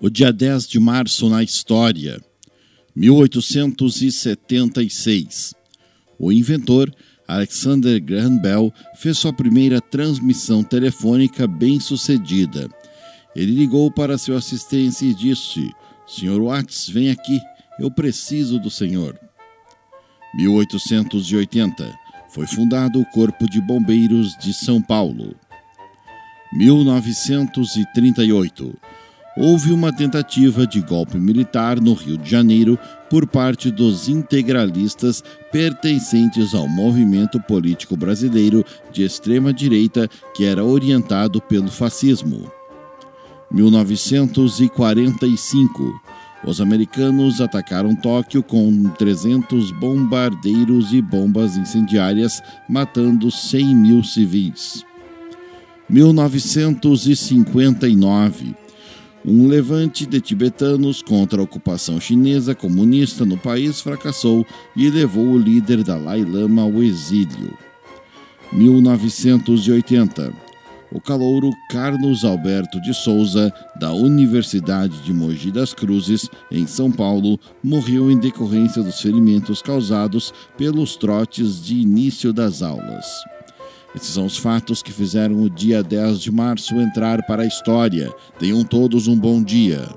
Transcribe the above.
O dia 10 de março na história, 1876. O inventor Alexander Graham Bell fez sua primeira transmissão telefônica bem-sucedida. Ele ligou para seu assistente e disse: Sr. Watts, vem aqui, eu preciso do senhor. 1880. Foi fundado o Corpo de Bombeiros de São Paulo. 1938 houve uma tentativa de golpe militar no Rio de Janeiro por parte dos integralistas pertencentes ao movimento político brasileiro de extrema-direita que era orientado pelo fascismo. 1945 os americanos atacaram Tóquio com 300 bombardeiros e bombas incendiárias, matando 100 mil civis. 1959 um levante de tibetanos contra a ocupação chinesa comunista no país fracassou e levou o líder Dalai Lama ao exílio. 1980. O calouro Carlos Alberto de Souza, da Universidade de Mogi das Cruzes, em São Paulo, morreu em decorrência dos ferimentos causados pelos trotes de início das aulas. Esses são os fatos que fizeram o dia 10 de março entrar para a história. Tenham todos um bom dia.